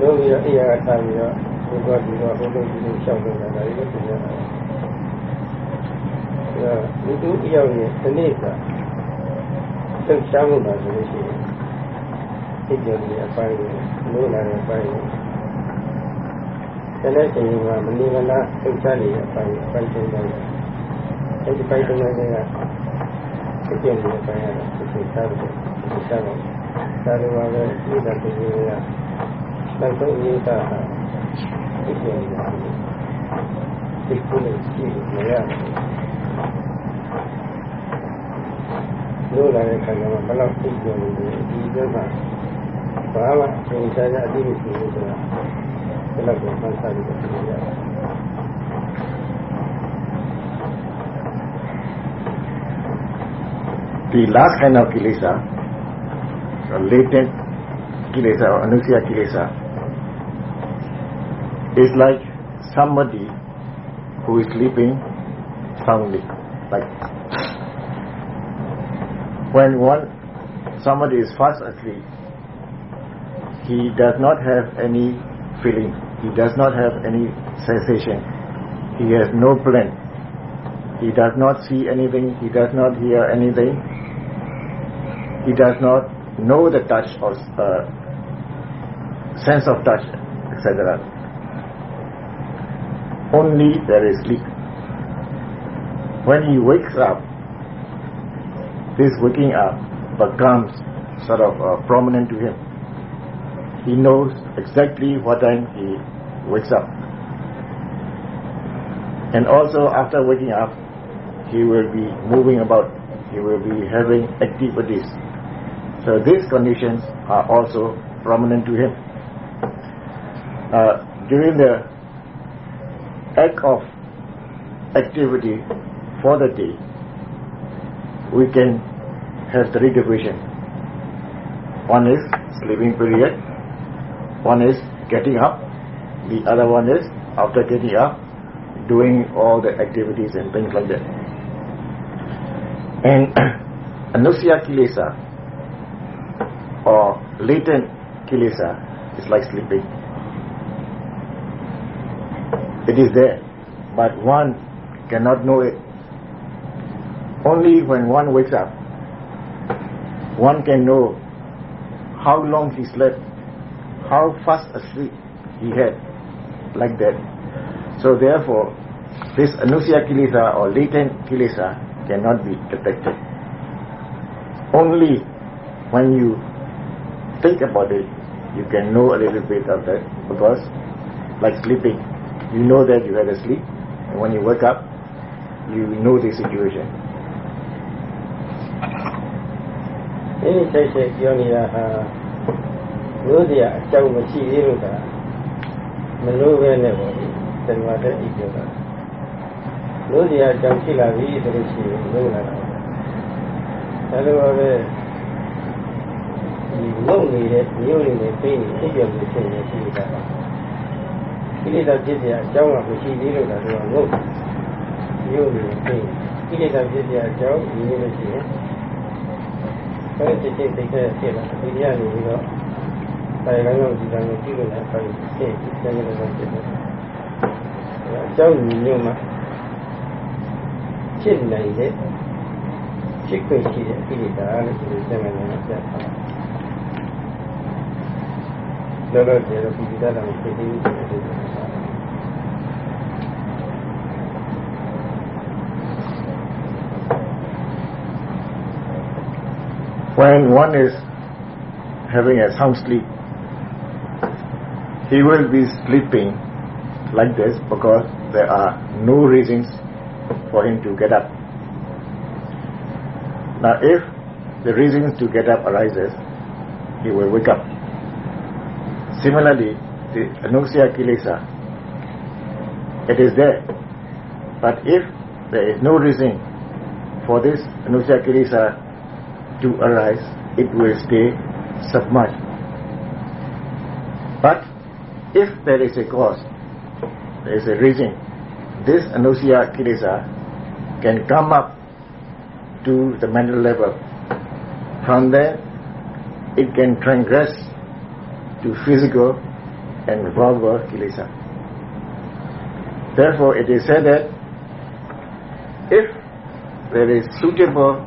လို့ပြီးတော့အိယာကထားပြီးတော့ဘုရားဒီတော့ဘုလိုဒီလိုရှောက်နေတာဒါတွေလည်းပြင်ရတာအဲလူတူတယောက်ရဲ့ဒီနေ့ကလှုပ်ရှားမှုပါဆိုလို့ရှိရင်စိတ်ကြည်အပိုင်းလို့လာတဲ့အပိုင်းတနေ့ချိန်ကမနေမလားလှုပ်ရှားနေတဲ့အပိုင်းအပိုင်းချင်းတိုင်းအဲဒီပိုင်းတိုင်းကစိတ်ကြည်အပိုင်းရတော့စိတ်စားတယ်စိတ်စားတော့ဒါလိုပါပဲဒီကတည်းကလိုက်တော့ရေးတာစိတ်ကြည်နေတာစိတ်ကို ယ်ကြည့်လို့ရတယ်လို့လာတဲ့ခါကျတော့ဘယ်လောက်သိကြလဲဒီဘက်မှာဘာမှသင်္ချာရအတိမရှိဘူးဆိုတာဘယ်လောက်ကိုမှန်းဆပြီးတော့ပြောရတယ် The last kind of kilesa, so latent kilesa or anusya kilesa, is like somebody who is sleeping soundly, like when one somebody is fast asleep, he does not have any feeling, he does not have any sensation, he has no plan, he does not see anything, he does not hear anything, he does not know the touch or uh, sense of touch, etc. Only there is sleep. When he wakes up, this waking up becomes sort of uh, prominent to him. He knows exactly what time he wakes up. And also after waking up, he will be moving about, he will be having activities. So these conditions are also prominent to him. Uh, during the act of activity for the day, we can have three divisions. One is sleeping period, one is getting up, the other one is after getting up, doing all the activities and things like that. And anusaya kilesa or latent kilesa is like sleeping. It is there, but one cannot know it. Only when one wakes up, one can know how long he slept, how fast asleep he had, like that. So therefore, this anusaya kilesa or latent kilesa cannot be detected. Only when you think about it, you can know a little bit of that because, like sleeping, you know that you had a sleep, and when you wake up, you know the situation. ဒီနေ့စိတ်စိတ်ပြောနေတာဟာလို့စရာအကြောင်းမရှိသေးလို့ကမလို့ပဲနဲ့ပေါ့ဒီတဏှာတဲ့ဤပြောတာလို့စရာအကြောင်းရှိလာပြီဆိုလို့ရှိရင်လို့လာတာဒါလိုပါပဲဒီငုံနေတဲ့မျိုးတွေနဲ့ပြင်းနေဖြစ်ပြမှုဖြစ်နေရှိတာ ကိလေသာဖြစ်เสียအကြောင်းကမရှိသေးလို့လားတော့ငုံမျိုးတွေပြင်းကိလေသာဖြစ်เสียအကြောင်းဒီလိုရှိရင်ဘယ်တစ်ချိန်သိခဲ့ဖြစ်လာဒီရနေပြီးတော့ဆိုင်ကောင်းကောင်းဒီကံကိုကြည့်လို့လည်းပိုင်ဖြစ်ဖြစ်နေတယ်ဖြစ်တယ်အကြောင်းမျိုးမှာဖြစ်နိုင်တဲ့ဖြစ်ခွင့်ရှိတဲ့ကိလေသာလို့ဒီလိုစံနေတယ်ပြတ်တာလောလောဆယ်တော့ဒီဒါတော့ဖြစ်ပြီးတ When one is having a sound sleep, he will be sleeping like this because there are no reasons for him to get up. Now if the reasons to get up arises, he will wake up. Similarly, the anusaya kilesa, it is there. But if there is no reason for this anusaya kilesa to arise, it will stay submerged. But if there is a cause, there is a reason, this anusaya kilesa can come up to the mental level. From there, it can transgress to physical and verbal kilesa. Therefore, it is said that if there is suitable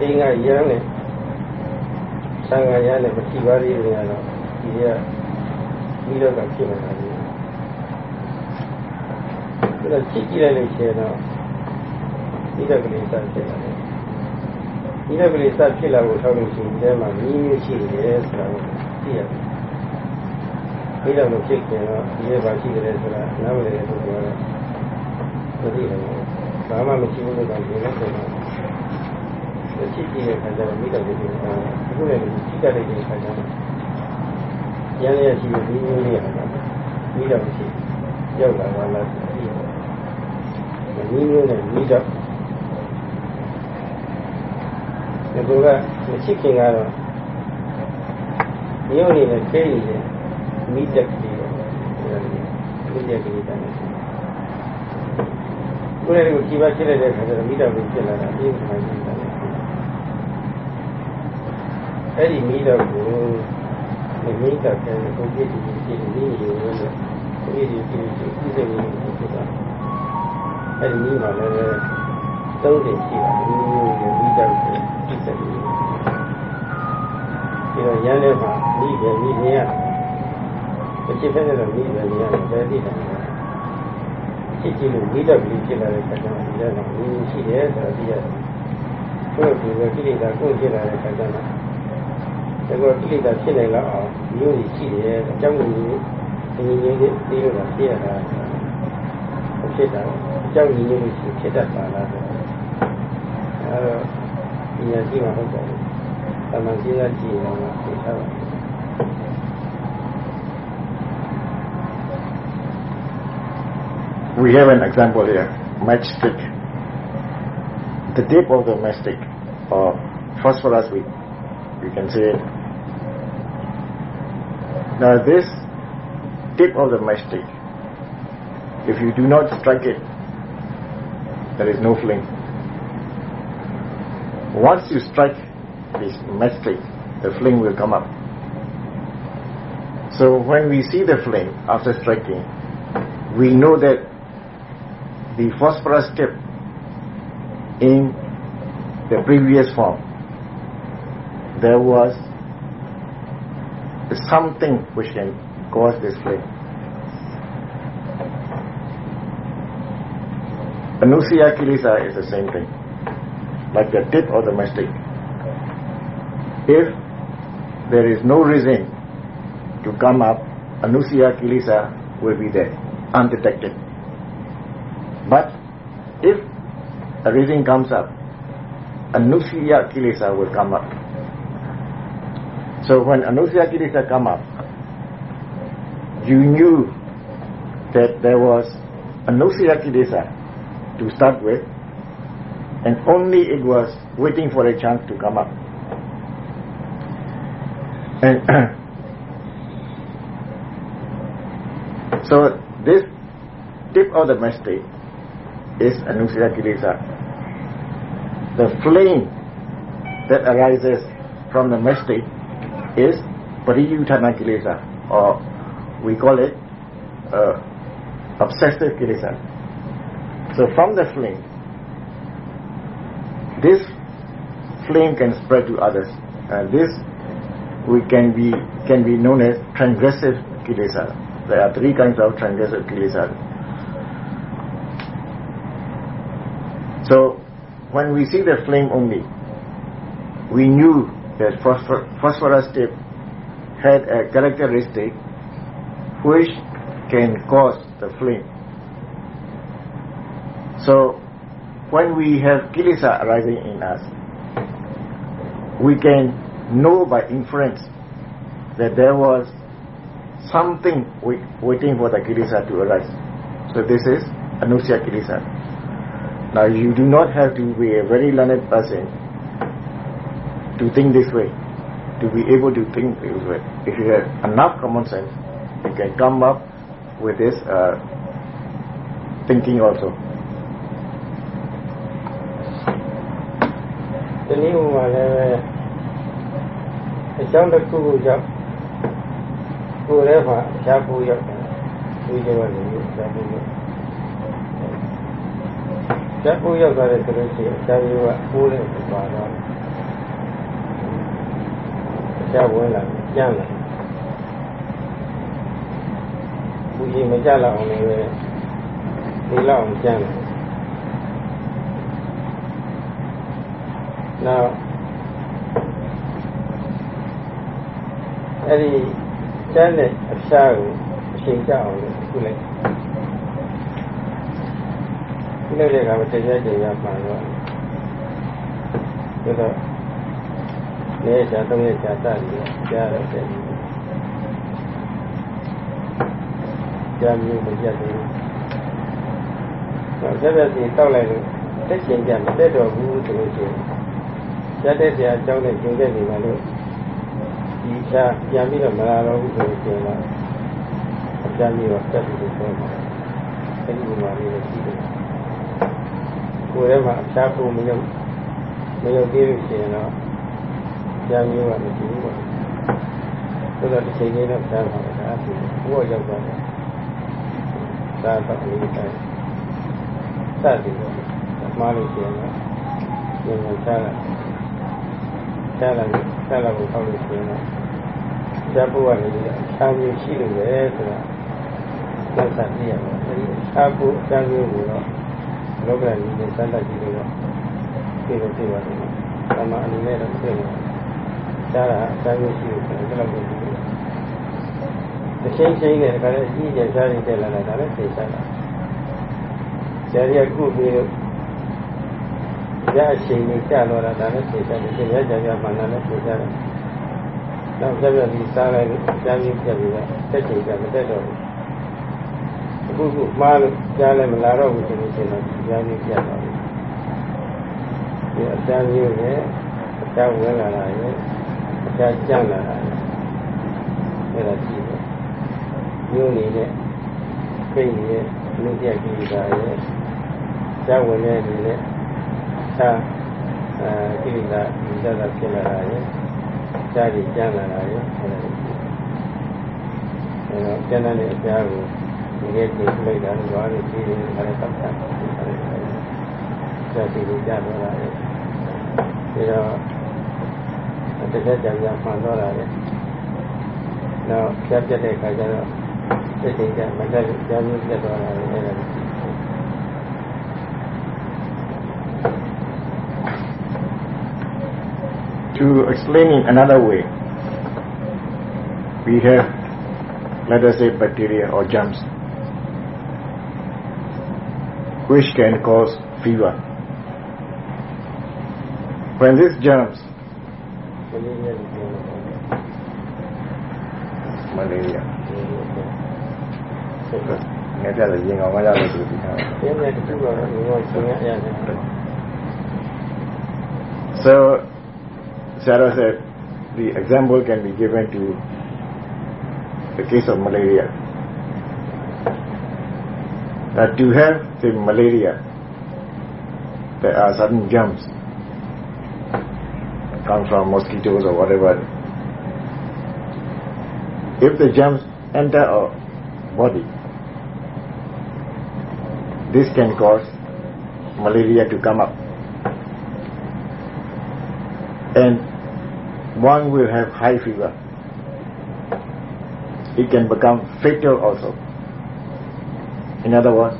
အဲအင်းကရမ်းနဲ့သံဃာရမ်းနဲ့မထိပါသေးတယ်ကတော့ဒီကမိတော့ကဖြစ်နေတာလေဒါတော့ကြည့်ကြည့်လိုက်လို့ရှိရင်တော့ဤတက်ကလေးစဖြစ်လာတယ်ဤတက်ကလေးစဖြစ်လာဖို့ထောက်လို့ရှိရင်ဒီထဲမှာမြင်းမျိုးရှိတယ်ဆိုတာကိုသိရတယ်ဒီတော့မဖြစ်ခင်တော့ဒီရဲ့ဘာရှိတယ်ဆိုတာနားမလည်တဲ့ပုဂ္ဂိုလ်ကတော့မသိနိုင်ဘူးဘာမှမရှိဘူးလို့တော့ဒီလိုဆိုတော့ ချစ်ကြည့်တဲ့ခါကျတော့မိတော့ဒီလိုအခုလည်းချစ်တတ်တဲ့ခါကျတော့ရန်ရရှိပြီးမျိုးလေးရတာမိတော့ရှိရောက်လာတာလားသိတယ်မိမျိုးနဲ့မိတော့ဒီကမချစ်ခင်ကတော့မြို့နေနဲ့ခဲနေတယ်မိတက်ကလေးတော့မိတက်ကလေးတိုင်းကိုယ်လည်းဒီပါဖြစ်လိုက်တဲ့ခါကျတော့မိတော့ကိုဖြစ်လာတာအေးမှန်တယ် အဲ့ဒီမိတော့ကိုမိတော့ကလည်းကိုကြည့်ကြည့်ကြည့်နေနေလို့ကိုကြည့်ကြည့်ကြည့်ကြည့်ကြည့်နေလို့ဖြစ်တာအဲ့ဒီမိမှလည်းသုံးတယ်ရှိတာမိမိတော့ကိုကြည့်စက်ပြီးတော့ရန်ထဲမှာမိပဲမိနေရအဖြစ်ဖြစ်တဲ့မိပဲနေရတယ်ဘယ်သိတယ်ချစ်ကြည့်လို့မိတော့ပြီးဖြစ်လာတဲ့ခါကျတော့ဒီထဲမှာမိရှိတယ်ဆိုတော့သိရတယ်ကိုယ့်ကိုယ်ကကိလေသာကိုယ်ဖြစ်လာတဲ့ခါကျတော့ We have an example here, matchstick. The tip of the matchstick, or phosphorus, we, we can say now this tip of the matchstick, if you do not strike it, there is no flame. Once you strike this matchstick, the flame will come up. So when we see the flame after striking, we know that the phosphorus tip in the previous form, there was something which can cause this flame. Anusaya kilesa is the same thing, like the tip of the matchstick. If there is no reason to come up, Anusaya kilesa will be there, undetected. But if a reason comes up, Anusaya kilesa will come up. So when Anusaya kilesa come up, you knew that there was Anusaya kilesa to start with, and only it was waiting for a chance to come up. And so this tip of the matchstick is Anusaya kilesa. The flame that arises from the matchstick is Pariyutthana kilesa, or we call it uh, obsessive kilesa. So from the flame, this flame can spread to others. And this we can be can be known as transgressive kilesa. There are three kinds of transgressive kilesa. So when we see the flame only, we knew that phosphor phosphorus tip had a characteristic which can cause the flame. So when we have kilesa arising in us, we can know by inference that there was something wait, waiting for the kilesa to arise. So this is anusaya kilesa. Now you do not have to be a very learned person to think this way, to be able to think this way. If you have enough common sense, you can come up with this uh, thinking also. ဒီနည်းမှာလည်းအကြောင်းတစ်ခုခုကြောင့်ကိုယ်လည်းမှာရှားဖို့ရောက်တယ်ဒီလိုလည်းရှားဖို့ရောက်ရှားဖို့ရောက်သွားတဲ့ဆိုလို့ရှိရင်ရှားမျိုးကပိုးတဲ့ပါ တော့ရှားဝင်လာကျန်းလာဘူးကြီးမကြလောက်အောင်လည်းဒီလောက်အောင်ကျန်းလာနောက်အဲ့ဒီကျန်းတဲ့အဖျားကိုအချိန်ကြအောင်လို့ခုလိုက်ခုလိုက်တဲ့အခါမှာတရားကြရပါတော့ဒါတော့ နေချာတော့ရချာတတ်ပြီးကြားရတဲ့ကြားမျိုးမပြတ်ဘူးတော့ဆက်ဆက်စီတောက်လိုက်လို့တက်ချင်ကြမတက်တော့ဘူးဆိုလို့ရှိရင်ရတဲ့ဆရာအကြောင်းနဲ့ကျင်တဲ့နေပါလို့ဒီချာပြန်ပြီးတော့မလာတော့ဘူးဆိုလို့ရှိရင်တော့အကြမ်းကြီးတော့တက်ပြီးတော့ပြောမှာအဲဒီဥမာလေးကိုကြည့်တယ်ကိုယ်ထဲမှာအချားဖို့မယုံမယုံသေးလို့ရှိရင်တော့ ကြမ်းမျိုးကမကြည့်ဘူးပေါ့ဆိုတော့ဒီချိန်လေးတော့ကြားပါမယ်ဒါဆိုဘိုးရောက်သွားတယ်သာတော့လေးတိုင်းစသည်ပေါ့မှားလို့ရှိရင်တော့ပြန်ပြန်ချလာချလာချလာကိုထောက်လို့ရှိရင်တော့ဇာပုကနေပြီးအချမ်းမျိုးရှိလို့ပဲဆိုတာသက်သာပြရမှာအဲဒီအချာပုအချမ်းမျိုးကိုတော့လောကကြီးနဲ့စမ်းသပ်ကြည့်လို့တော့သိလို့သိပါတယ်။ဒါမှအနေနဲ့တော့သိတယ်။ ရှားတာအချမ်းမျိုးရှိလို့ဆိုတော့လည်းဒီလိုတစ်ချိန်ချိန်နဲ့ဒါလည်းအကြီးကျယ်ရှားနေတဲ့လာတာဒါလည်းသိစားတာ။ဆရာကြီးကခုပြီးတော့ရအချိန်ကြီးကြာတော့တာဒါလည်းသိစားတယ်။ရကြကြမှန်တယ်လည်းသိစားတယ်။နောက်ဆက်ပြပြီးစားလိုက်လို့ကြားပြီးပြပြီးတော့တက်ချိန်ကြမတက်တော့ဘူး။အခုခုမှားလို့ကြားလည်းမလာတော့ဘူးဆိုလို့ရှိရင်ကြားပြီးပြတော့ဘူး။ဒီအတန်းမျိုးနဲ့အတန်းဝင်လာတာရဲ့ အတန်းကျန်လာတာရဲ့အဲ့ဒါကြည့်တယ်။မျိုးနေတဲ့ခိတ်ရဲ့လူပြက်ကြီးတာရဲ့ကြားဝင်တဲ့ဒီနဲ့သာအဲကိလေသာဒီသာဖြစ်လာတာရဲ့ကြားကြီးကျန်လာတာရဲ့အဲ့ဒါအဲတော့ကျန်တဲ့အကြားကိုဒီကကြည့်လိုက်တာတော့ဘာလို့ကြည့်နေလဲခါနဲ့ပတ်သက်တယ်ခါနဲ့ကြားကြည့်လို့ကြားတော့တာရဲ့ဒါတော့ To explain in another way, we have, let us say, bacteria or germs, which can cause fever. When these germs malaria, ငါကြတယ်ရင်ကောင်မရလို့သူဒီထား ပြင်းတဲ့တူကတော့ငေါရှင်ရရတယ် So, Sarah said the example can be given to the case of malaria. That to have the malaria, there are certain germs come from mosquitoes or whatever. If the germs enter our body, this can cause malaria to come up. And one will have high fever. It can become fatal also. In other words,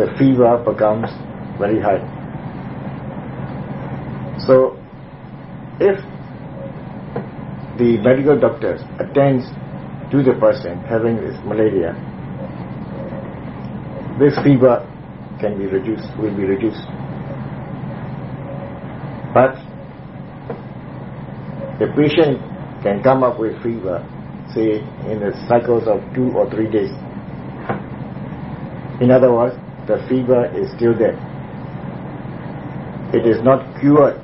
the fever becomes very high. So, if the medical doctor attends to the person having this malaria, this fever can be reduced, will be reduced. But the patient can come up with fever say, in the cycles of two or three days. In other words, the fever is still there. It is not cured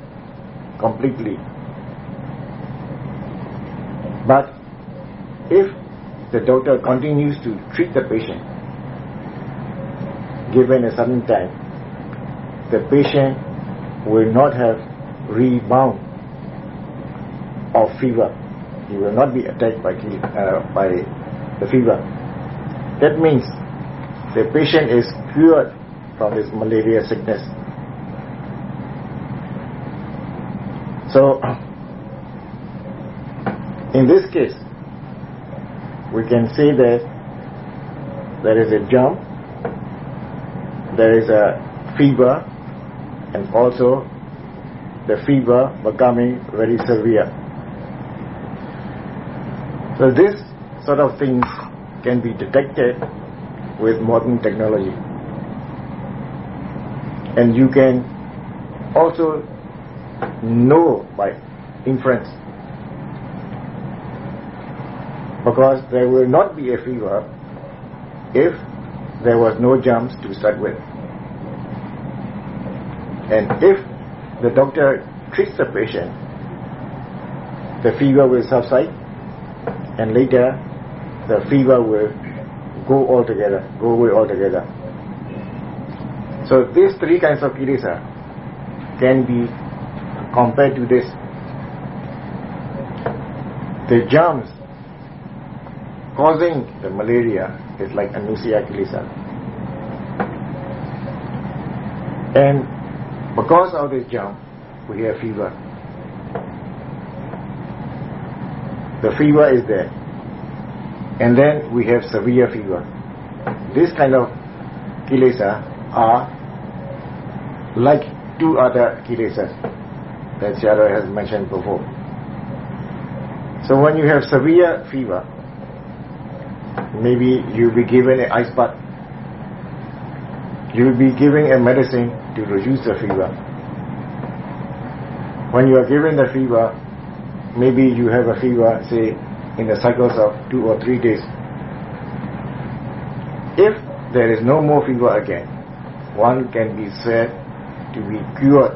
completely. But if the doctor continues to treat the patient, given a certain time, the patient will not have rebound of fever. He will not be attacked by, uh, by the fever. That means the patient is cured from his malaria sickness. So, in this case, we can see that there is a jump, there is a fever, and also the fever becoming very severe. So this sort of things can be detected with modern technology. And you can also know by inference. Because there will not be a fever if there was no jumps to start with. And if the doctor treats the patient, the fever will subside and later the fever will go altogether, go away altogether. So these three kinds of kilesa can be compared to this. The germs causing the malaria is like Anusaya kilesa. And because of this germ, we have fever. The fever is there. And then we have severe fever. This kind of kilesa are like two other kilesas that Sayadaw has mentioned before. So when you have severe fever, maybe you'll be given an ice bath. You'll be given a medicine to reduce the fever. When you are given the fever, maybe you have a fever, say, in the cycles of two or three days. If there is no more fever again, one can be said to be cured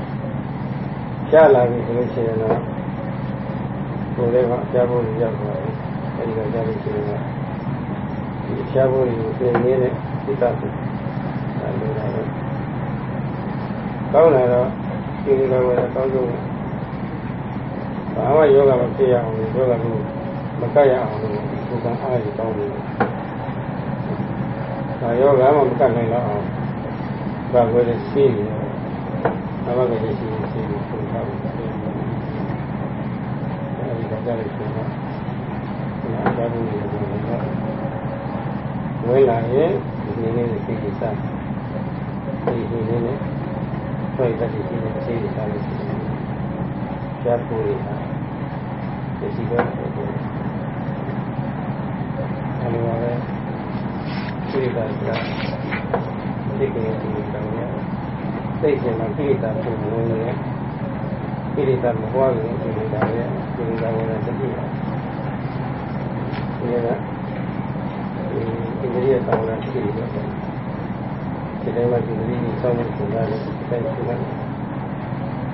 ကျိုးတွေကံရသာပါလိတနာအတားကိုလုံးကြည့်ဘူးဒီလိုကဝဲမှုရှိလို့ရှားလာပြီဆိုလို့ရှိရင်တော့ကိုယ်လည်းကကြားဖို့ရောက်သွားတယ်အဲဒီကကြားလို့ရှိရင်တော့ဒီရှားဖို့ကိုပြင်နေတဲ့စိတ်ဓာတ်ကိုအဲလိုလာတော့ကောင်းလာတော့ဒီလိုကဝဲကောင်းဆုံးဘာမှယောဂမဖြစ်ရအောင်ယောဂကိုမကတ်ရအောင်လို့ဒီကအားရတောင်းတယ်။ဒါယောဂမှမကတ်နိုင်တော့အောင်ဘာဝယ်ရှိနေတယ်။ ဘာသာရေးရှိရှိကိုပုံထားတယ်အဲဒီကကြားရတဲ့ပုံကဘာသာရေးကိုဝဲလာရင်ဒီနည်းနဲ့သိကြစဒီနည်းနဲ့ဖွင့်တဲ့ဒီနည်းနဲ့သိကြစလို့ရှိတယ်ကျပ်ကိုရတာဒီစီကအဲဒီမှာပဲသိကြတာဒီကိစ္စက လေးကိုတောင်းရစိတ်ကမှကိလေသာပုံလို့ရကိလေသာမဟောရင်ကိလေသာရဲ့ကိလေသာဝရတတိယဒီကဒီဣန္ဒြိယတောင်းရရှိတယ်ဒီတိုင်းမှာဒီလိုကြီးစောင့်နေကြတယ်တိုင်းရှိတယ်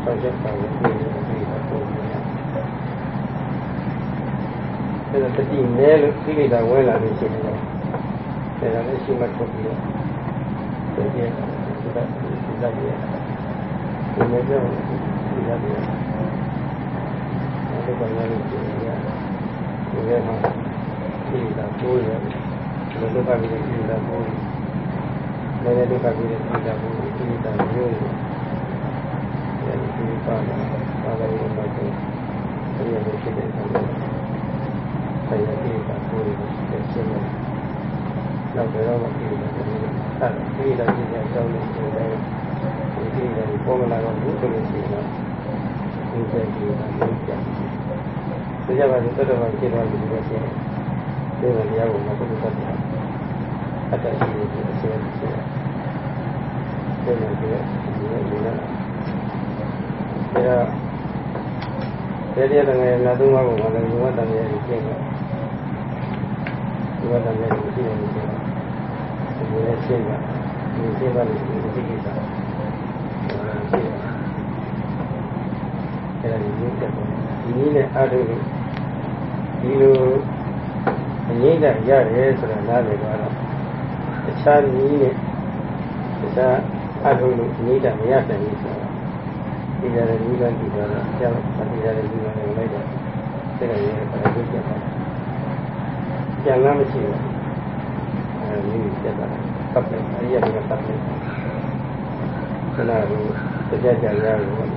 ဆောက်ချက်တောင်းရရှိတယ်ဒီကပုံအဲ့ဒါတတိနဲလို့ကိလေသာဝင်လာလို့ရှိရင်တော့အဲ့ဒါလည်းရှိမှထုတ်ပြီးတော့တကယ် လိုက်ရတယ်။ဒီနေ့ကျောင်းဒီရတယ်။အဲ့ဒါကလည်းဒီရတယ်။ဒီထဲမှာဒီတာကိုရတယ်။ဒီလိုကပြီးဒီတာကိုလည်းလည်းဒီကပြီးဒီတာကိုဒီတာမျိုးရတယ်။ဒီပါလာပါလာရမှာကျဒီရတဲ့ဖြစ်တဲ့ဆောင်။ဆိုင်ရတဲ့တာကိုရတယ်ဆင်းရဲ။နောက်တော့ဒီတာကိုဆက်ပြီးလာကြည့်တဲ့အကြောင်းလေးတွေ ကိုလည်းဒီကိစ္စကိုပေါ်လာတော့ဘူးဆိုလို့ရှိရင်ဒီစိတ်ကြီးကလည်းပြန်ဒီကြပါစို့တော်တော်ဖြစ်သွားပြီလို့ရှိရင်ဒီလိုတရားကိုမပုဒ်သက်တယ်အတ္တရှိနေတဲ့အစေအစေဒီလိုဒီလိုဒီလိုဒီလိုဒါတရားတရားငယ်နာသုံးပါးကိုလည်းဒီဝတ္တန်ရဲ့ကျင့်တယ်ဒီဝတ္တန်ရဲ့ကျင့်တယ်ဒီလိုရှင်းတာဒီရှင်းတာလို့ဒီကိစ္စအဲ့ဒါဒီလို တက်တယ်ဒီနည်းနဲ့အားထုတ်လို့ဒီလိုအငြိမ့်တဲ့ရတယ်ဆိုတာနားလည်သွားတော့တခြားနည်းနဲ့တခြားအားထုတ်လို့အငြိမ့်တဲ့မရနိုင်ဘူးဆိုတာဒီကြတဲ့ဒီကကြည့်တော့ကျောင်းဒီကြတဲ့ဒီကလည်းလိုက်တော့စိတ်ရရဲ့အဲ့ဒါကိုကြည့်တာကြံလားမရှိဘူးအဲဒီပြတ်တာပတ်တယ်အရိယာကပတ်တယ်ခဏကိုတရားကြရလို့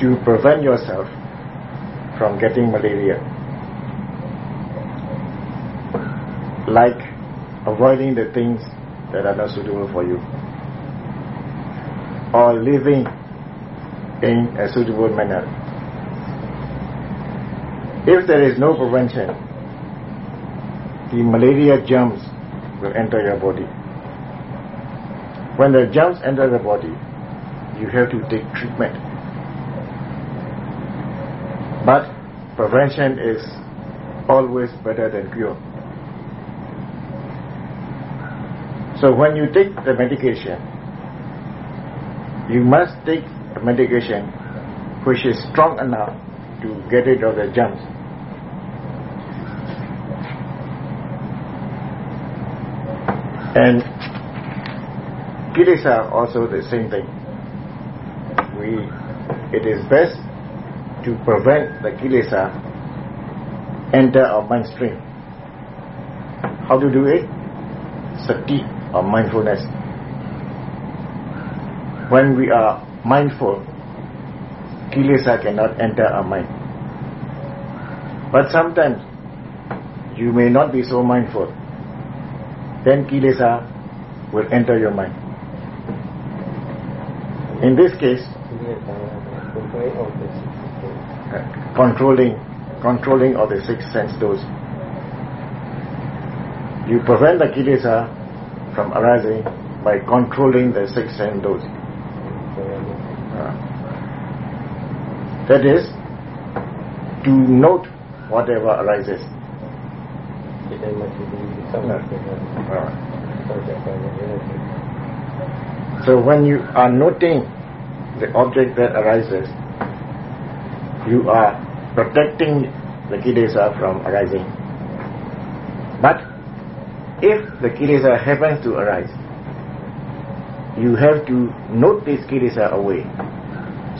to prevent yourself from getting malaria. Like avoiding the things that are not suitable for you. Or living in a suitable manner. If there is no prevention, the malaria germs will enter your body. When the germs enter the body, you have to take treatment. But prevention is always better than cure. So when you take the medication, you must take a medication which is strong enough to get rid of the germs. And kilesa also the same thing. We, it is best to prevent the kilesa enter our mind stream. How to do it? Sati or mindfulness. When we are mindful, kilesa cannot enter our mind. But sometimes you may not be so mindful. Then kilesa will enter your mind. In this case, controlling controlling of the six sense doors. You prevent the kilesa ah, from arising by controlling the six sense doors. Ah. That is, to note whatever arises. Ah. So when you are noting the object that arises, you are protecting the kilesa from arising. But if the kilesa happens to arise, you have to note this kilesa away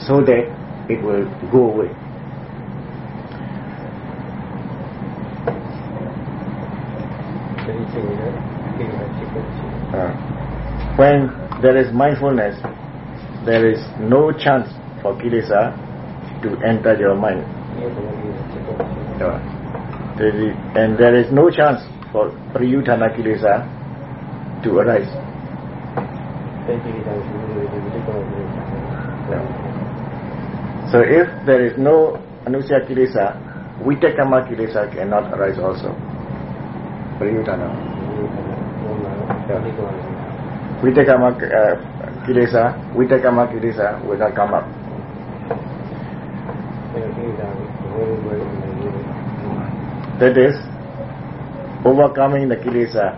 so that it will go away. Uh, when there is mindfulness, there is no chance for kilesa to enter your mind. And there is no chance for pariyutthana kilesa to arise. No. So if there is no anusaya kilesa, vitikkama kilesa cannot arise also. Pariyutthana. Yeah. Vitikkama uh, kilesa, vitikkama kilesa will not come up. That is overcoming the kilesa uh,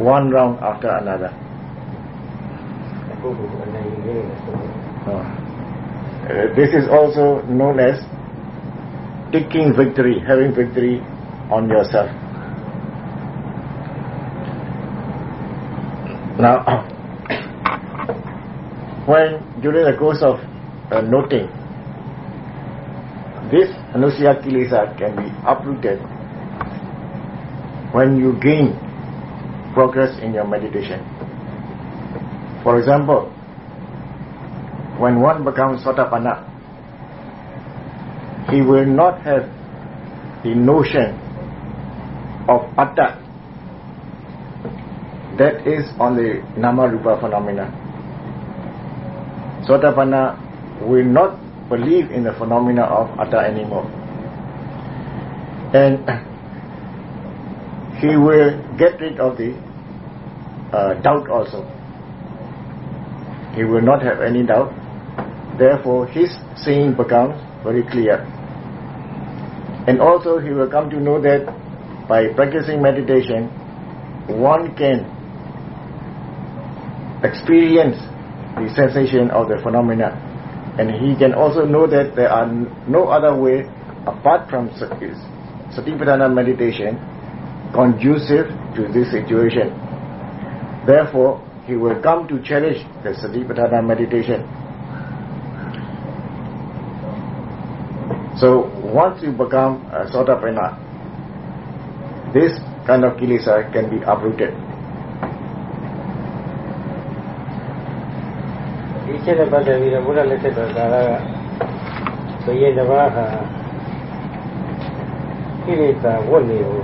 one round after another. Uh, this is also known as taking victory, having victory on yourself. Now, when during the course of uh, noting, this anusaya kilesa can be uprooted when you gain progress in your meditation. For example, when one becomes sotapanna, he will not have the notion of atta that is on the nama rupa phenomena. Sotapanna will not believe in the phenomena of atta anymore. And he will get rid of the uh, doubt also. He will not have any doubt. Therefore, his seeing becomes very clear. And also, he will come to know that by practicing meditation, one can experience the sensation of the phenomena. And he can also know that there are no other way apart from Satipatthana meditation conducive to this situation. Therefore, he will come to cherish the Satipatthana meditation. So, once you become a Sotapanna, uh, this kind of kilesa can be uprooted. ဒီချက်နဲ့ပတ်သက်ပြီးတော့ဘုရားလက်ထက်တော်ကာလကဘုရင်တစ်ပါးဟာကိလေသာဝတ်နေကို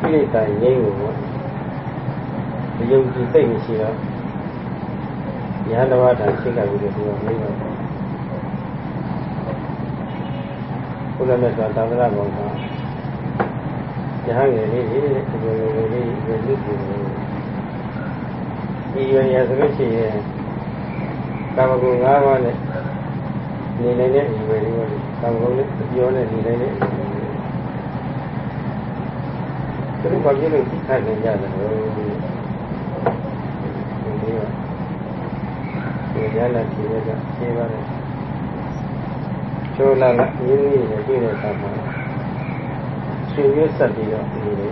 ကိလေသာငြိမ်းကိုပေါ့ဒီယုံကြည်သိမရှိတော့ညာတော်ဘာသာရှိကပြီးတော့သူကမင်းတော့ဘုရားမြတ်စွာသာသနာ့ဘောင်မှာယဟန်ငယ်လေးလေးဒီလိုလေးလေးရွေးလူပြည်ဒီရွေးရဆိုလို့ရှိရင် ကာမဂုဏ်၅ပါးနဲ့နေနိုင်တဲ့ရွေးလေးကာမဂုဏ်နဲ့ပြောနဲ့နေနိုင်တဲ့သူတို့ဘာဖြစ်လို့သိခံနေကြတယ်လို့ဒီလိုဒီရလာကြည့်ရတာရှင်းပါတယ်ချိုးလာလာရင်းရင်းနဲ့တွေ့တဲ့အခါမှာရှင်ရဆက်ပြီးတော့နေတယ်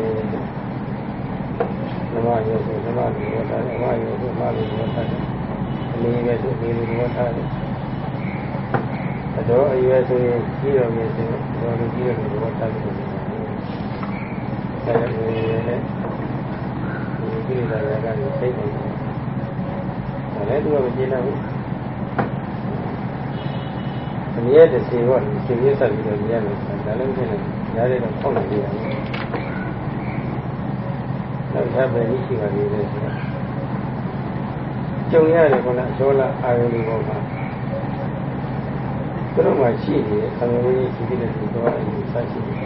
နမယောဆိုနမလူဝတ်တာနမယောဆိုမလူဝတ် တာအနေနဲ့ဆိုဒီလူဝတ်တာအတော့အရွယ်ဆိုရင်ကြီးတော်မြတ်ဆိုတော့လူကြီးတော်လူဝတ်တာတယ်အဲ့ဒါကိုလည်းဒီကိလေသာရကနေစိတ်ပေါ်ဒါလည်းသူကမကျေနပ်ဘူးအမြဲတစေတော့ရှင်ရဆက်ပြီးတော့ညံ့လို့ဒါလည်းဖြစ်နေရားတွေတော့ဖောက်နေကြတယ်နောက်ထပ်ပဲရှိပါသေးတယ်ဆိုတော့ ကြုံရတယ်ခေါလားရောလာအာရုံတွေပေါ်မှာသူတို့မှရှိနေတယ်သံဃာကြီးရှိတဲ့ဒီတော့အရင်ဆက်ရှိတယ်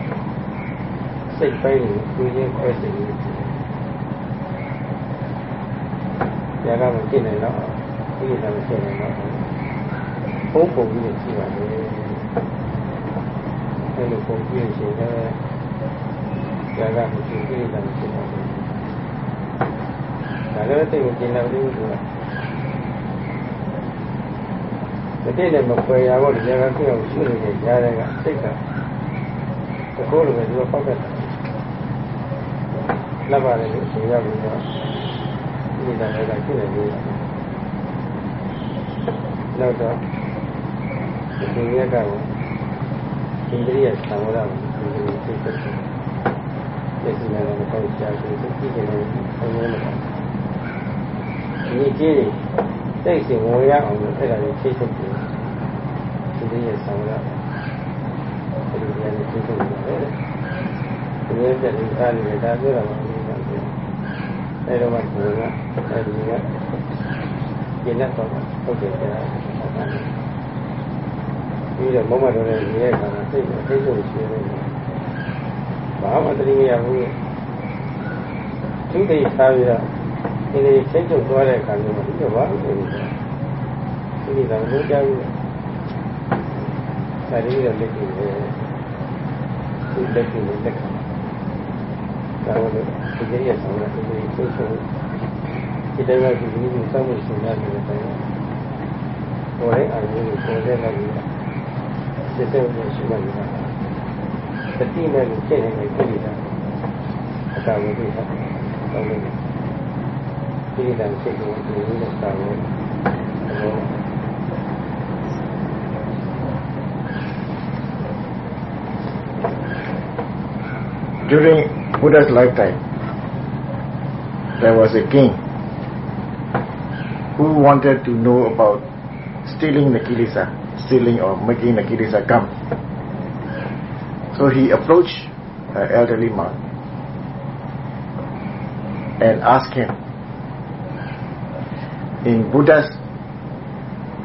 စိတ်ပိုင်းကိုကိုယ်ချင်းခွဲစိတ်နေတယ်။ဒါကမဖြစ်နိုင်တော့ဒီလိုလည်းဖြစ်နိုင်တော့ဘုံပုံပြီးရှိပါတယ်။အဲလိုပုံပြီးရှိတယ်။ဒါကမရှိသေးတယ်ဖြစ်တော့ဒါလည်းသိကိုကျင်လာလို့ဆိုတာ တတိနဲ့မခွဲရတော့ဒီကပြောင်းရှိနေတဲ့ကြားတဲ့ကစိတ်ကတကိုးလိုပဲသူကပောက်တတ်တယ်လက်ပါတယ်လို့ဆိုရပြီးတော့ဒီတည်းကရှိနေပြီနောက်တော့ဒီရက်ကကိုဒီတည်းရသံဝရကိုဒီလိုသိတဲ့လက်ရှိလည်းတော့ပေါ့ကြာဆိုသူကြည့်နေတယ်အရင်ကဒီကြီးတိတ်စီဝင်ရအောင်လို့အဲ့ဒါကိုသိထုတ်တယ် င်းရဲ့ဆောင်ရဒီလိုလည်းသိဖို့ရတယ်ဒီလိုတဲ့ဒီအားလည်းဒါပြောတာမှမဟုတ်ဘူးအဲ့တော့မှဘုရားအဲ့ဒီကကျင့်တော့ဟုတ်တယ်ကြာပြီးတော့မမတော်တဲ့နေရာကစိတ်အသိဆုံးရှိနေတယ်ဘာမှတတိယဘူးသူတိစားပြီးတော့ဒီလိုချိန်ချုပ်သွားတဲ့အခါမျိုးမှာဒီလိုပါဒီလိုကလည်းမကြောက်ဘူး စစ်တဲ့ကိုရှိမှနေတာတတိနဲ့ကိုဖြစ်နေတဲ့ကိလေသာအ During Buddha's lifetime, there was a king who wanted to know about stealing the kilesa, stealing or making the kilesa come. So he approached an elderly monk and asked him, in Buddha's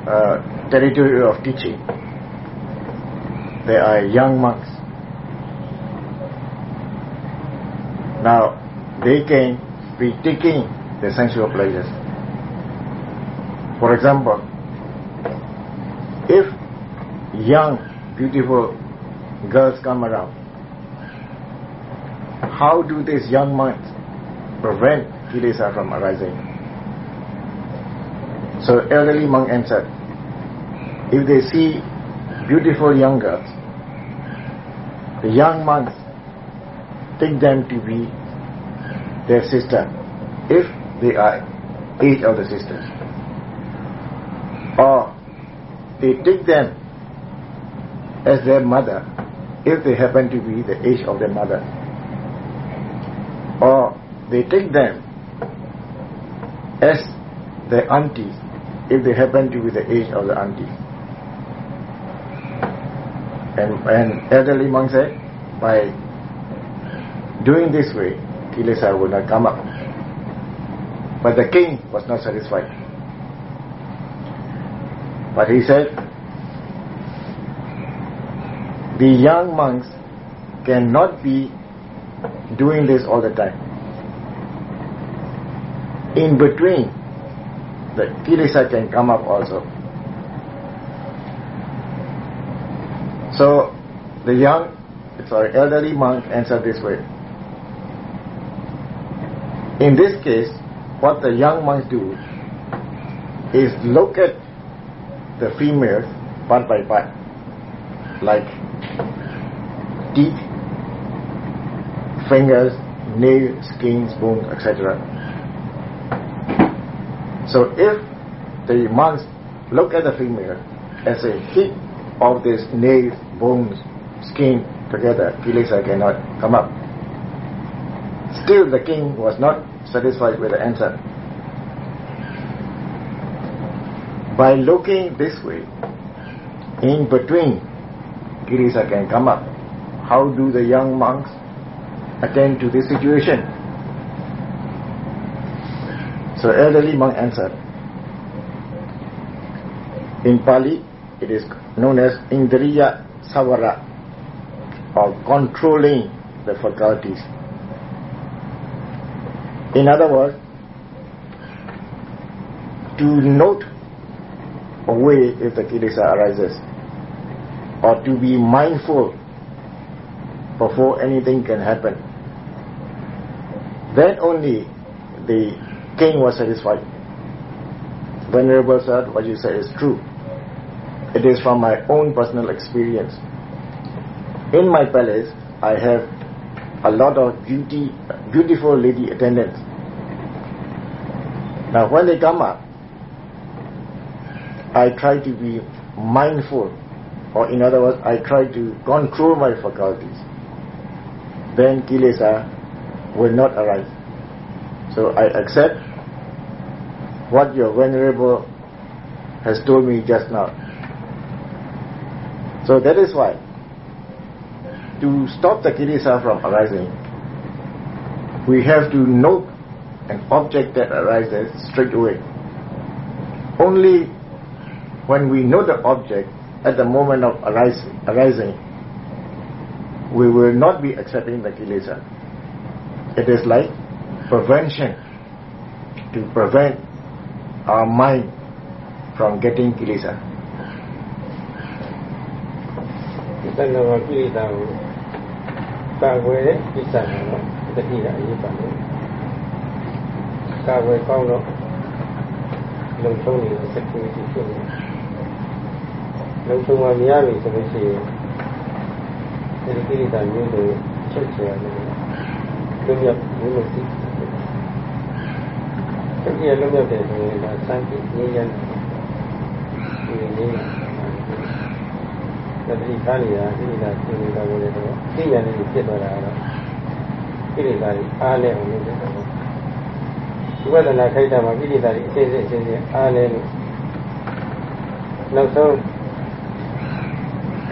uh, territory of teaching, there are young monks. Now, they can be taking the sensual pleasures. For example, if young, beautiful girls come around, how do these young monks prevent kilesa from arising? So elderly monk answered, if they see beautiful young girls, the young monks take them to be their sister if they are age of the sisters. Or they take them as their mother if they happen to be the age of their mother. Or they take them as their aunties if they happen to be the age of the aunties. And, and elderly monk said, eh, by doing this way, kilesa would not come up. But the king was not satisfied. But he said, the young monks cannot be doing this all the time. In between, the kilesa can come up also. So, the young, sorry, elderly monk answered this way. In this case, what the young monks do is look at the females part by part, like teeth, fingers, nails, skin, bone, etc. So if the monks look at the female as a heap of these nails, bones, skin together, kilesa cannot come up. Still the king was not satisfied with the answer. By looking this way, in between, kilesa can come up. How do the young monks attend to this situation? So elderly monk answered. In Pali, it is known as Indriya Samvara, or controlling the faculties. In other words, to note away if the kilesa arises, or to be mindful before anything can happen. Then only the king was satisfied. Venerable sir, what you say is true. It is from my own personal experience. In my palace, I have a lot of beauty, beautiful lady attendants. Now when they come up, I try to be mindful, or in other words, I try to control my faculties. Then kilesa will not arise. So I accept what your venerable has told me just now. So that is why to stop the kilesa from arising, we have to note an object that arises straight away. Only when we know the object at the moment of arising, arising we will not be accepting the kilesa. It is like prevention to prevent our mind from getting kilesa. တဏှာကိလေသာကိုကာကွယ်တဲ့ကိစ္စက တော့တတိယအရေးပါတယ်ကာကွယ်ကောင်းတော့လုံချုံနေတဲ့ security ဖြစ်နေလုံချုံမှာမရပြီဆိုလို့ရှိရင်ဒီကိလေသာမျိုးတွေချက်ချရတယ်လွတ်မြောက်ဘူးလို့သိတတိယလုံးရောက်တဲ့ဆိုရင်ဒါစံတိငြိမ်းချမ်းဒီငြိမ်းတာတတိကားနေတာကိလေသာသိနေတာကိုလည်းတော့သိဉာဏ်လေးဖြစ်သွားတာကတော့ ကိလေသာတွေအားနဲ့အောင်လုပ်တဲ့တော့ဒီဝဒနာခိုက်တာမှာကိလေသာတွေအစစ်စစ်အစစ်စစ်အားနဲ့လို့နောက်ဆုံး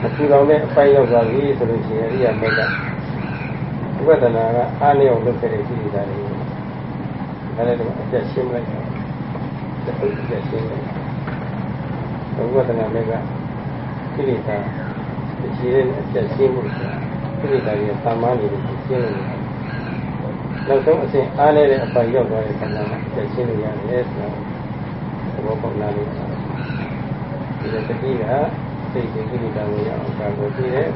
အထူတော်နဲ့အပိုင်းရောက်သွားပြီဆိုလို့ရှိရင်အရိယာမေတ္တာဝိပဿနာကအားလျောက်လုပ်ခဲ့တဲ့ကိလေသာတွေဒါလည်းတော့အပြတ်ရှင်းလိုက်တာတစ်ခုအပြတ်ရှင်းလိုက်ဝိပဿနာလည်းကကိလေသာအခြေရဲ့အပြတ်ရှင်းမှုကိလေသာတွေသာမန်နေလို့ရှင်းလို့ နောက်ဆုံးအစဉ်အားလည်းတဲ့အပိုင်းရောက်သွားတဲ့ခန္ဓာမှာအပြတ်ရှင်းလို့ရတယ်ဆိုတော့သဘောပေါက်လာလို့ဒီလိုတတိကစိတ်ကိလေသာကိုရအောင်ကာကွယ်ပြီးတဲ့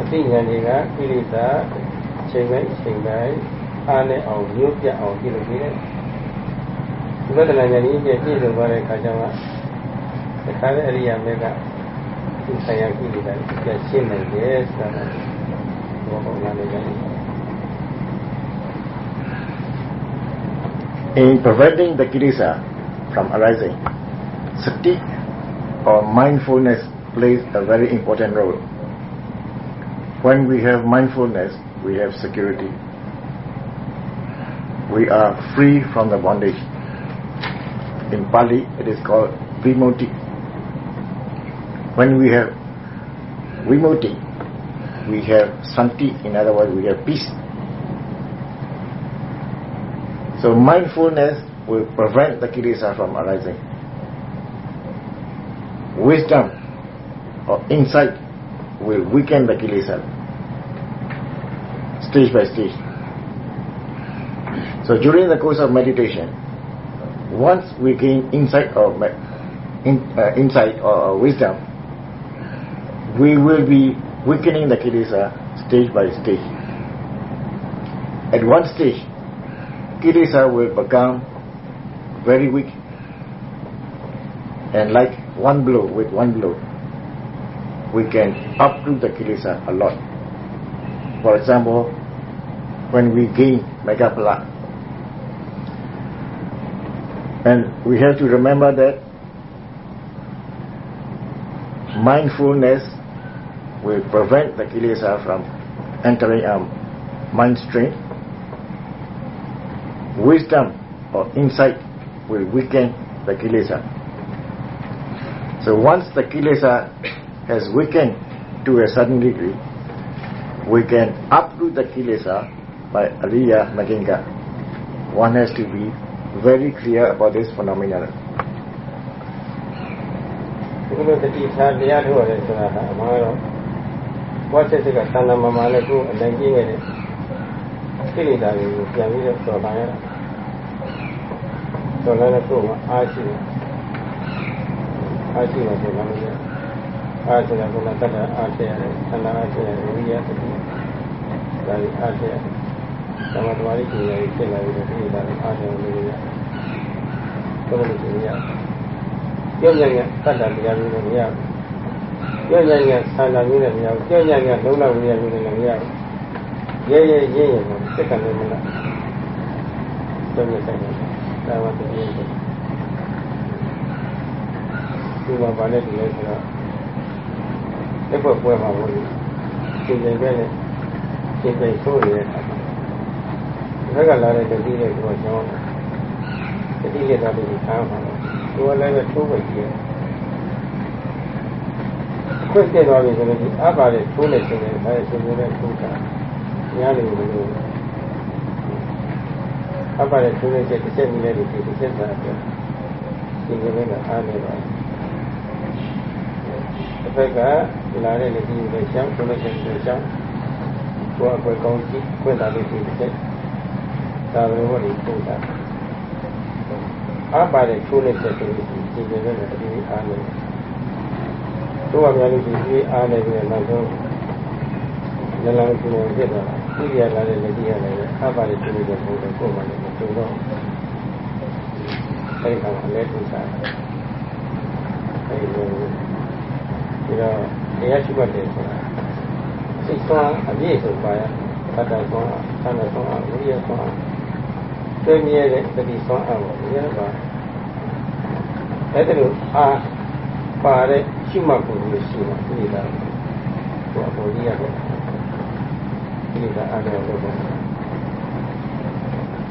အသိဉာဏ်တွေကကိလေသာချိန်ပိုင်းချိန်ပိုင်းအားနဲ့အောင်မျိုးပြအောင်ပြုလုပ်ပြီးတဲ့ဒီပဒနာဉာဏ်ကြီးပြည့်ပြည့်စုံသွားတဲ့အခါကျမှတခါလေအရိယာမေကဒီဆရာကိလေသာပြည့်ရှင်းနိုင်တယ်ဆိုတာတော့ဘောပေါက်လာတယ် In preventing the kilesa from arising, sati or mindfulness plays a very important role. When we have mindfulness, we have security. We are free from the bondage. In Pali, it is called vimutti. When we have vimutti, we have santi, in other words, we have peace. So mindfulness will prevent the kilesa from arising wisdom or insight will weaken the kilesa stage by stage. So during the course of meditation, once we gain insight or in, uh, insight or wisdom, we will be weakening the kilesa stage by stage. At one stage, kilesa will become very weak and like one blow, with one blow, we can uproot the kilesa a lot. For example, when we gain maggaphala. And we have to remember that mindfulness will prevent the kilesa from entering our mind stream Wisdom or insight will weaken the kilesa. So once the kilesa has weakened to a certain degree, we can uproot the kilesa by Ariya Maginga. One has to be very clear about this phenomenon. ဒီလိုတတိထားတရားထုတ်ရတယ်ဆိုတာဟာအမှန်တော့ဘဝစစ်စစ်ကသန္တာမမနဲ့ကိုအနိုင်ကျင့်ခဲ့တဲ့ကိလေသာတွေကိုပြန်ပြီးတော့တော်ပါရတာ တော်လည်းကိုယ်မှာအားရှိတယ်အားရှိမှဆိုပါလို့ရတယ်အားဆိုတာကတတ်တာအားရှိရတယ်သန္တာအားရှိရတယ်ဝိရိယတတိဒါကြီးအားရှိရတယ်သမထမာရိကိုယ်ရည်ဖြစ်လာပြီးတော့ဒီဒါလည်းအားရှိလို့ရတယ်ဘယ်လိုလုပ်ရလဲပြောင်းပြန်ကတတ်တာတရားမျိုးနဲ့မရဘူးပြောင်းပြန်ကဆန္ဒမျိုးနဲ့မရဘူးပြောင်းပြန်ကလုံးလောက်ဝိရိယမျိုးနဲ့လည်းမရဘူးရဲရဲရင်းရင်စက်ကလည်းမလားပြောင်းပြန်ဆိုင် တယ်ဒါမှတည်းရဲ့ဒီမှာဗာနဲ့ဒီလဲဆိုတော့တစ်ဖွဲ့ပွဲမှာဘုရားရှင်ပြန်ခဲ့တဲ့ရှင်ပြန်ဆိုးနေတဲ့အခါဘက်ကလာတဲ့တတိရဲ့ကိုကျောင်းတတိရဲ့တော်ကိုထားမှာတော့သူကလည်းပဲထိုးပဲကြည့်ရခွင့်တက်သွားပြီဆိုတော့ဒီအပါတဲ့ထိုးနေခြင်းနဲ့ဒါရဲ့ရှင်ပြန်တဲ့ထိုးတာညာနေလို့လို့ အပါတဲ့ထိုးနေချက်တစ်ချက်မိလဲဒီတစ်ချက်သာအတွက်ရှင်ပြန်ကအားနေပါတစ်ဖက်ကလာတဲ့လက်ကြီးကိုရှောင်းကိုလည်းရှောင်းရှောင်းကိုယ်အကွယ်ကောင်းကြည့်ခွင့်တာလေးဒီတစ်ချက်ဒါဘယ်လိုလဲပို့တာအပါတဲ့ချိုးလက်ချက်တွေဒီကျေကျေနဲ့တတိအားနေတို့ကများလို့ဒီဒီအားနေပြီးတော့နောက်ဆုံးလလန်ကိုဖြစ်သွားတာဒီရလာတဲ့လက်ကြီးရလည်းအပါတဲ့ချိုးလက်ချက်ပို့တယ်ကိုယ်မှလည်းမ တူတော့အဲဒီကောင်လည်းထူတာအဲဒီပြီးတော့တရားရှိပတ်တယ်ဆိုတာစိတ်ဆွမ်းအပြည့်စုံပါရသတ္တဆွမ်းသန္တာဆွမ်းဝိရိယဆွမ်းသွေးမြဲတဲ့တတိဆွမ်းအောင်ပေါ့ဒီကအဲ့ဒါလို့အာပါတဲ့ရှိမှကိုလို့ရှိမှဒီလားဟိုအပေါ်ကြီးရတယ်ဒီကအားတော့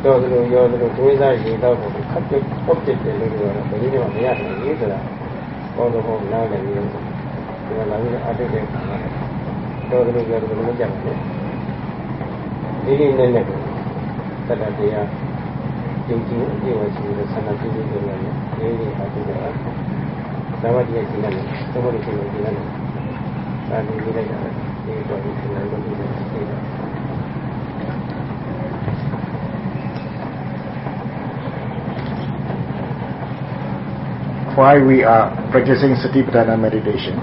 တော့ဒီလိုရောဒီလိုသွေးစားရေတော့ခက်ပြတ်ပုတ်ပြစ်တယ်လို့ပြောတာဘယ်နည်းမှမရဘူးရေးဆိုတာဟောတော့ဟောနားလည်းရေးဒီမှာလာပြီးအတိတ်တွေတော့ဒီလိုရောဒီလိုမကြမ်းဘူးဒီနေ့နဲ့တတတရားယုံကြည်အပြည့်ဝရှိတဲ့ဆန္ဒပြုလို့ပြောတယ်ဒီနေ့အတိတ်ကသဘာဝတရားကြီးလည်းသဘောတရားကြီးလည်းဒါနေလိုက်တာဒီတော့ဒီလိုလုပ်နေတာ why we are practicing Satipatthana meditation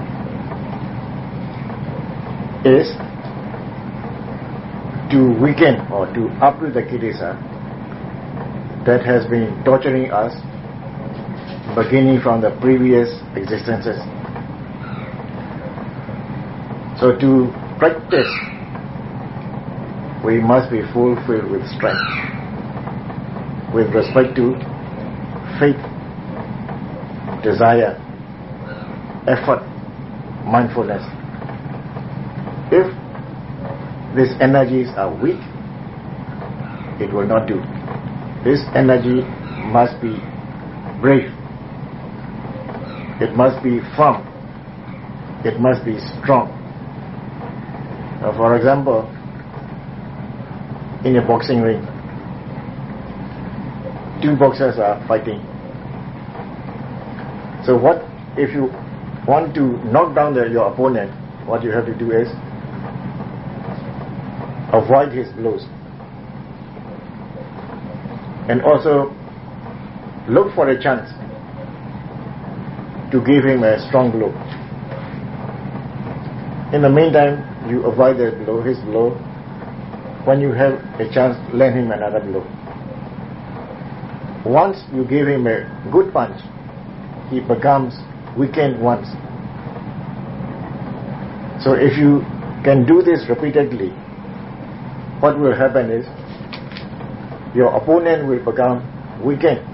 is to weaken or to uproot the kilesa that has been torturing us beginning from the previous existences. So to practice, we must be fulfilled with strength with respect to faith desire, effort, mindfulness. If these energies are weak, it will not do. This energy must be brave. It must be firm. It must be strong. For example, in a boxing ring, two boxers are fighting so what if you want to knock down the, your opponent, what you have to do is avoid his blows. And also look for a chance to give him a strong blow. In the meantime, you avoid the blow, his blow. When you have a chance, lend him another blow. Once you give him a good punch, he becomes weakened once. So if you can do this repeatedly, what will happen is your opponent will become weakened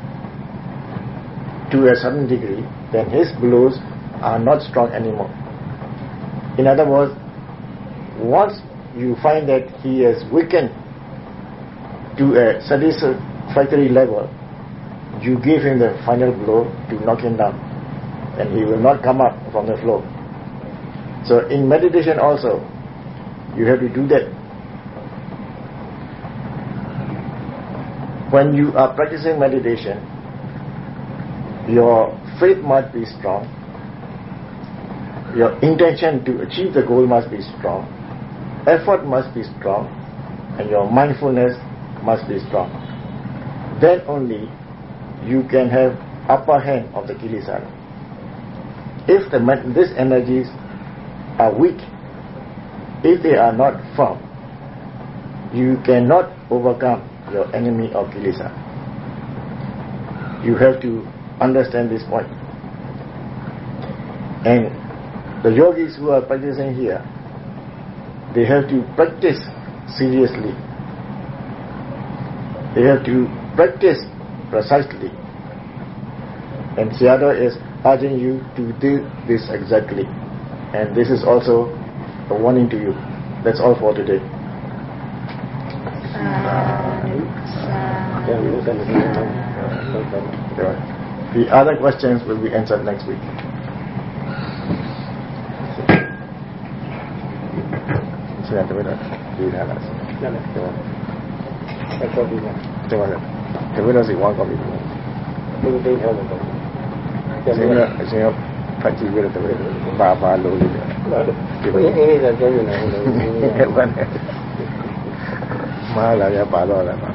to a certain degree, then his blows are not strong anymore. In other words, once you find that he is weakened to a satisfactory level, you give him the final blow to knock him down and he will not come up from the floor. So in meditation also, you have to do that. When you are practicing meditation, your faith must be strong, your intention to achieve the goal must be strong, effort must be strong, and your mindfulness must be strong. Then only you can have upper hand of the kilesa. If the, these energies are weak, if they are not firm, you cannot overcome your enemy of kilesa. You have to understand this point. And the yogis who are practicing here, they have to practice seriously. They have to practice precisely. And Sayadaw is urging you to do this exactly. And this is also a warning to you. That's all for today. The other questions will be answered next week. Saya tu benar. Di dalam. Terima kasih. တပည့်တော်စီဝါကောက်ပြီးဒီတိတ်ထားလို့ပေါ့အရှင်ကအရှင်ကဖတ်ကြည့်ပြီးတော့တပည့်တော်ပါပါလို့လေးတယ်ဒီဘက်အင်းလေးကပြောနေတယ်ဟုတ်တယ်မာလာရပါတော့လား